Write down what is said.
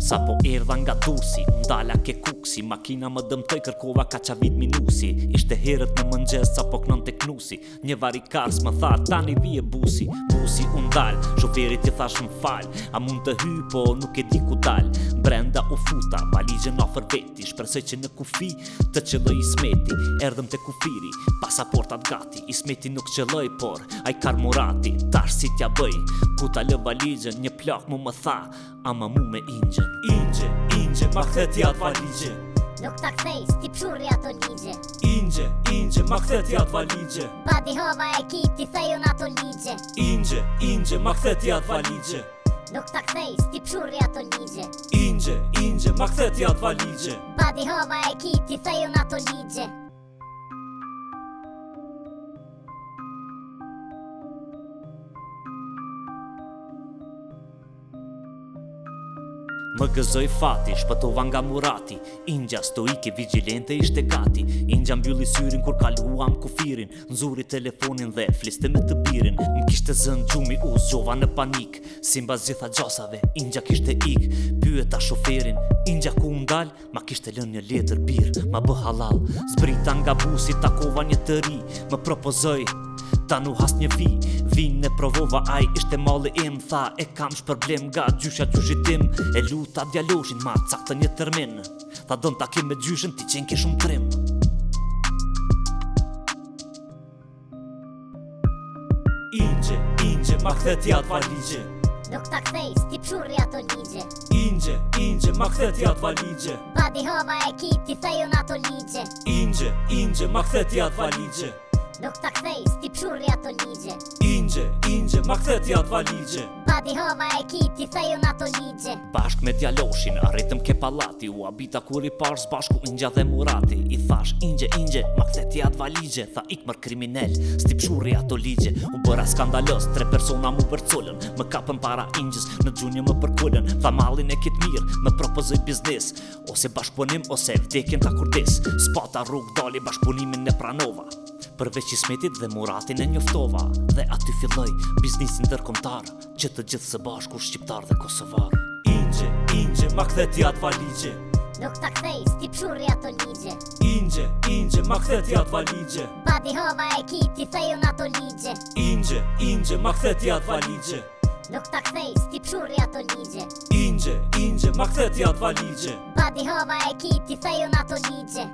Sa po erdha nga dusi, ndala ke kuksi Makina më dëmtoj kërkova ka qavit minusi Ishte herët në mëngjes sa po knon të knusi Një varikars më tharë tani bje busi Busi undal, Shoferi që thash më fal A mund të hy po nuk e di ku dal Brenda u futa valigjen ofër veti Shpresoj që në kufi të qëlloj ismeti Erdhëm të kufiri pasaportat gati Ismeti nuk qëlloj por aj karmurati Tash si tja bëj ku ta lë valigjen Një plak mu më tha ama mu me ingjen Ingje, ingje ma këtë jatë valigje Nuk ta kthej, s'ti pshurri ato ligje Ingje, ingje ma këtheti atë valigje Babi hova e kipti, theju në ato ligje Inge, inge, ma këtheti atë valigje Nuk ta kthej, sti pshurri ato ligje Inge, inge, ma këtheti atë valigje Babi hova e kipti, theju në ato ligje Më gëzoj fati, shpëtova nga murati Ingja ke vigilente ishte kati Ingja mbylli syrin kur kaluam kufirin Nëzuri telefonin dhe fliste me të birin Më kishte zënë gjumi u zjova në panik Simba zitha gjosave, Ingja kishte ik Pyeta shoferin, Ingja ku ndal Ma kishte lën një letër bir, ma bë halal Zbrita nga busi, takova një të ri Më propozoj, ta nu has një fi Vinë e provova aj, ishte mali im Tha e kam sh problem ga gjysha gjyshitim E luta djaloshin, ma cak të një termin Tha dën ta kim me gjyshin ti qenki shumë trim Inge, inge, ma këthe ti atë valigje Nuk ta këthej, sti pëshurri ato ligje Inge, inge, ma këthe ti atë valigje Badi hova e ki, ti thejun ato ligje Inge, inge, ma këthe ti atë valigje Nuk ta kthej, sti pshurri ato ligje Inge, inge, ma kthej ti atë valigje Badi hova e ki, ti thej unë ato ligje Bashk me djaloshin, arritëm ke palati U abita kur i parë bashku ingja dhe murati I thash, inge, inge, ma kthej ti atë valigje Tha ik mër kriminell, sti pshurri ato ligje Unë bëra skandalës, tre persona mu përcullën Më kapën para ingjës, në gjunje më përkullën Tha malin e kitë mirë, më propozoj biznis Ose bashkëpunim, ose vdekin ta kurdis Spata rrug, dali bashkëpunimin e pranova përveç smetit dhe muratin e njoftova Dhe aty filloj biznisin dërkomtar Që të gjithë së bashku shqiptar dhe kosovar Inge, Inge, ma i atë valigje Nuk ta kthej, s'ti pshurri ato ligje Inge, Inge, ma i atë valigje Badi hova e ki, ti theju në ato ligje Inge, Inge, ma këtheti atë valigje Nuk ta kthej, s'ti pshurri ato ligje Inge, Inge, ma i atë valigje Badi hova e ki, ti theju në ato ligje